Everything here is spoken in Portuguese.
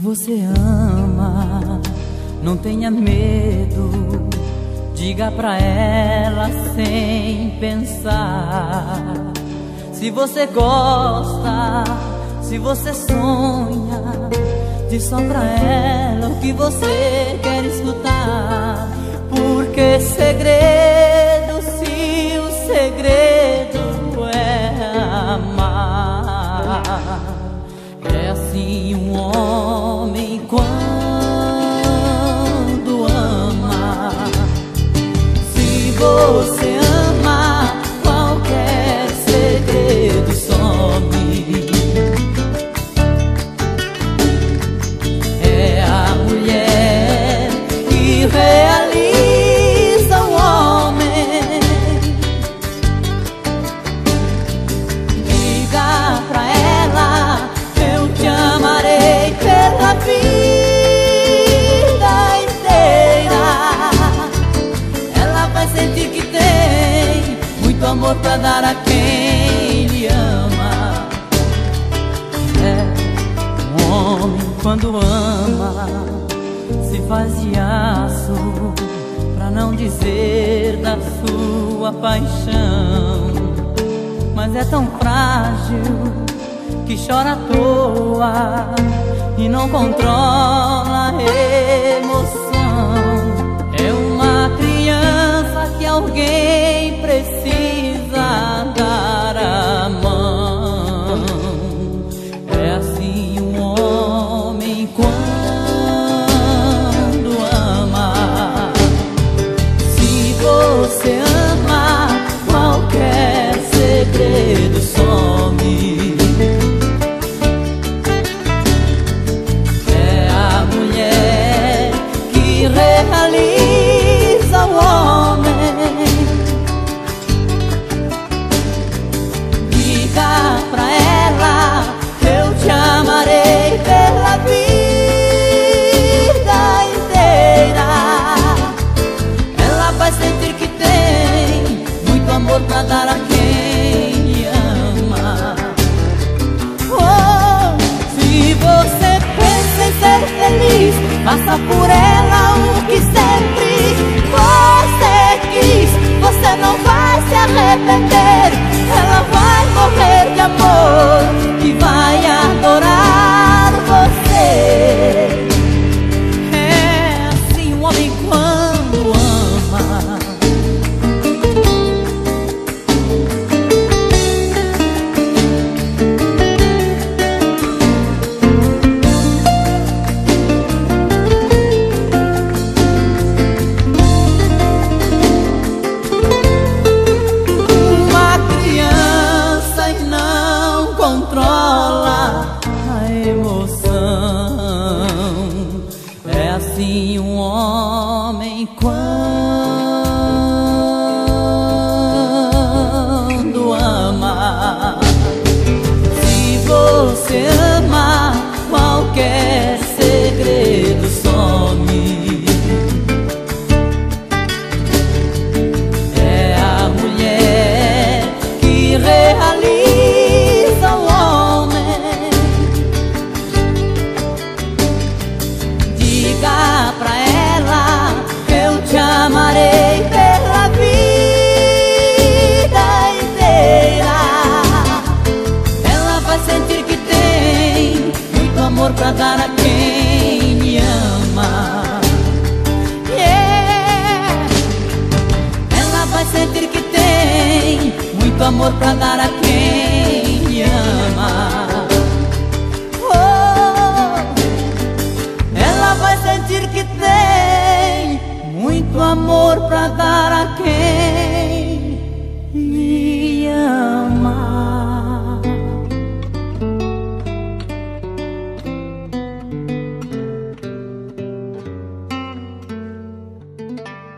você ama, não tenha medo. Diga pra ela sem pensar. Se você gosta, se você sonha, diz só pra ela o que você quer escutar. Porque segredo, você amor pra dar a quem lhe ama. É um homem quando ama se faz de aço pra não dizer da sua paixão. Mas é tão frágil que chora à toa e não controla a emoção. É uma criança que alguém precisa dar a quem ama. Oh, se você pensa em ser feliz, faça por ela o que sempre você quis. Você não vai se arrepender. É quem me ama. Yeah. Ela vai sentir que tem muito amor pra dar a quem me ama. Oh. Ela vai sentir que tem muito amor pra dar.